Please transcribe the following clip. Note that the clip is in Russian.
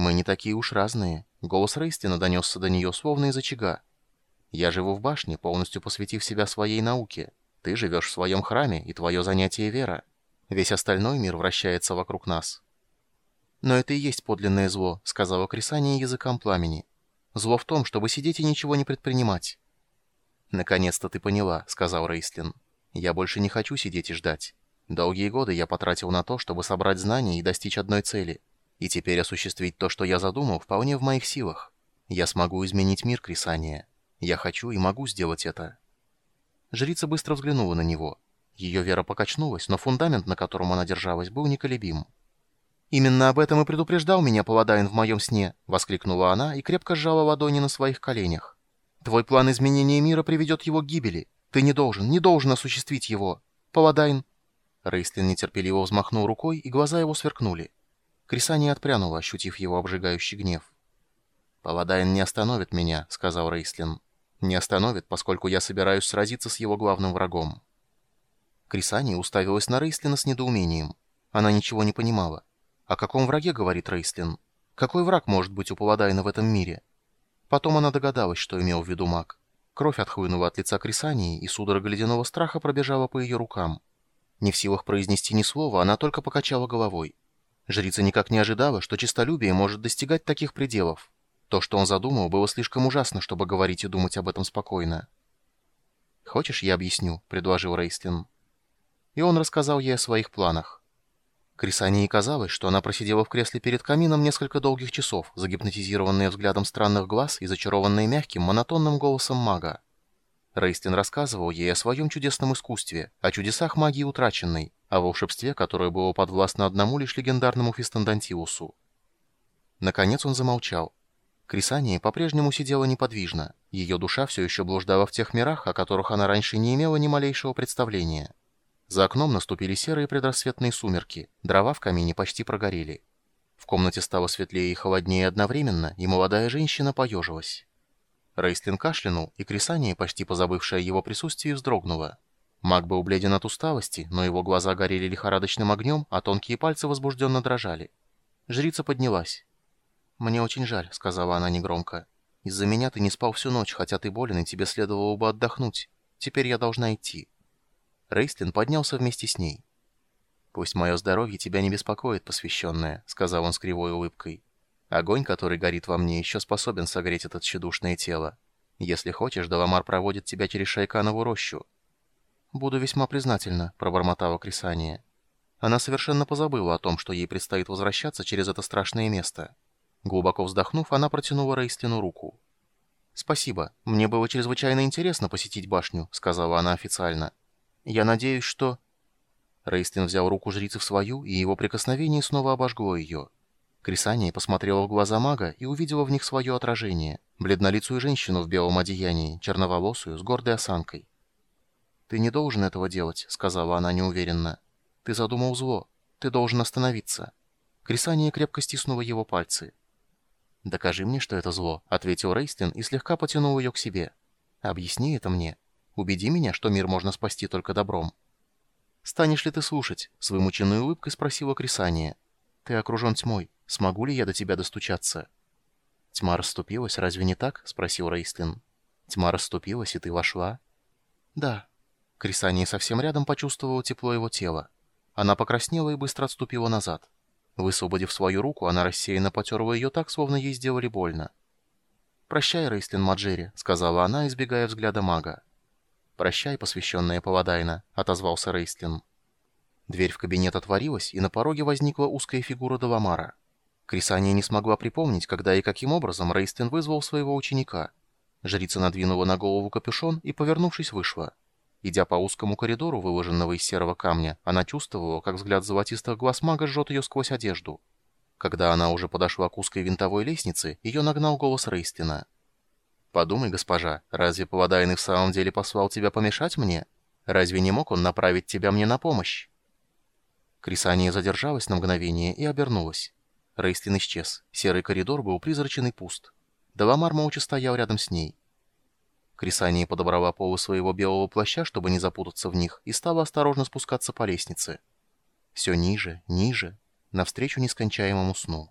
«Мы не такие уж разные». Голос Рейстина донесся до нее словно из очага. «Я живу в башне, полностью посвятив себя своей науке. Ты живешь в своем храме, и твое занятие — вера. Весь остальной мир вращается вокруг нас». «Но это и есть подлинное зло», — сказала Крисания языком пламени. «Зло в том, чтобы сидеть и ничего не предпринимать». «Наконец-то ты поняла», — сказал Рейслин. «Я больше не хочу сидеть и ждать. Долгие годы я потратил на то, чтобы собрать знания и достичь одной цели. И теперь осуществить то, что я задумал, вполне в моих силах. Я смогу изменить мир, Крисания. Я хочу и могу сделать это». Жрица быстро взглянула на него. Ее вера покачнулась, но фундамент, на котором она держалась, был неколебим. «Именно об этом и предупреждал меня Паладайн в моем сне», — воскликнула она и крепко сжала ладони на своих коленях. «Твой план изменения мира приведет его к гибели. Ты не должен, не должен осуществить его. Паладайн...» Рейстлин нетерпеливо взмахнул рукой, и глаза его сверкнули. Крисания отпрянула, ощутив его обжигающий гнев. «Паладайн не остановит меня», — сказал Рейслин. «Не остановит, поскольку я собираюсь сразиться с его главным врагом». Крисания уставилась на Рейслина с недоумением. Она ничего не понимала. О каком враге говорит Рейслин? Какой враг может быть у Паладайна в этом мире? Потом она догадалась, что имел в виду маг. Кровь отхлынула от лица Крисании, и судорога ледяного страха пробежала по ее рукам. Не в силах произнести ни слова, она только покачала головой. Жрица никак не ожидала, что честолюбие может достигать таких пределов. То, что он задумал, было слишком ужасно, чтобы говорить и думать об этом спокойно. «Хочешь, я объясню?» — предложил Рейстлин. И он рассказал ей о своих планах. Крисании казалось, что она просидела в кресле перед камином несколько долгих часов, загипнотизированная взглядом странных глаз и зачарованная мягким, монотонным голосом мага. Рейстин рассказывал ей о своем чудесном искусстве, о чудесах магии утраченной, о волшебстве, которое было подвластно одному лишь легендарному Фистандантиусу. Наконец он замолчал. Крисания по-прежнему сидела неподвижно. Ее душа все еще блуждала в тех мирах, о которых она раньше не имела ни малейшего представления. За окном наступили серые предрассветные сумерки, дрова в камине почти прогорели. В комнате стало светлее и холоднее одновременно, и молодая женщина поежилась. Рейстлин кашлянул, и Крисания, почти позабывшая его присутствие, вздрогнула. Маг был бледен от усталости, но его глаза горели лихорадочным огнем, а тонкие пальцы возбужденно дрожали. Жрица поднялась. «Мне очень жаль», — сказала она негромко. «Из-за меня ты не спал всю ночь, хотя ты болен, и тебе следовало бы отдохнуть. Теперь я должна идти». Рейстлин поднялся вместе с ней. «Пусть мое здоровье тебя не беспокоит, посвященная», — сказал он с кривой улыбкой. «Огонь, который горит во мне, еще способен согреть это тщедушное тело. Если хочешь, Даламар проводит тебя через Шайканову рощу». «Буду весьма признательна», — пробормотала Крисания. Она совершенно позабыла о том, что ей предстоит возвращаться через это страшное место. Глубоко вздохнув, она протянула Рейстлину руку. «Спасибо. Мне было чрезвычайно интересно посетить башню», — сказала она официально. Я надеюсь, что...» Рейстлин взял руку жрицы в свою, и его прикосновение снова обожгло ее. Крисания посмотрела в глаза мага и увидела в них свое отражение, бледнолицую женщину в белом одеянии, черноволосую, с гордой осанкой. «Ты не должен этого делать», — сказала она неуверенно. «Ты задумал зло. Ты должен остановиться». Крисания крепко стиснула его пальцы. «Докажи мне, что это зло», — ответил Рейстлин и слегка потянул ее к себе. «Объясни это мне». Убеди меня, что мир можно спасти только добром. «Станешь ли ты слушать?» — с вымученной улыбкой спросила Крисания. «Ты окружен тьмой. Смогу ли я до тебя достучаться?» «Тьма расступилась, разве не так?» — спросил Рейстлин. «Тьма расступилась, и ты вошла?» «Да». Крисания совсем рядом почувствовала тепло его тела. Она покраснела и быстро отступила назад. Высвободив свою руку, она рассеянно потерла ее так, словно ей сделали больно. «Прощай, Рейстлин Маджери», — сказала она, избегая взгляда мага. «Прощай, посвященная Паладайна», — отозвался Рейстлин. Дверь в кабинет отворилась, и на пороге возникла узкая фигура Даламара. Крисания не смогла припомнить, когда и каким образом Рейстлин вызвал своего ученика. Жрица надвинула на голову капюшон и, повернувшись, вышла. Идя по узкому коридору, выложенного из серого камня, она чувствовала, как взгляд золотистых глаз мага жжет ее сквозь одежду. Когда она уже подошла к узкой винтовой лестнице, ее нагнал голос Рейстлина. Подумай, госпожа, разве Паладайн в самом деле послал тебя помешать мне? Разве не мог он направить тебя мне на помощь?» Крисания задержалась на мгновение и обернулась. Рейстлин исчез. Серый коридор был призрачен и пуст. Даламар молча стоял рядом с ней. Крисания подобрала полы своего белого плаща, чтобы не запутаться в них, и стала осторожно спускаться по лестнице. Все ниже, ниже, навстречу нескончаемому сну.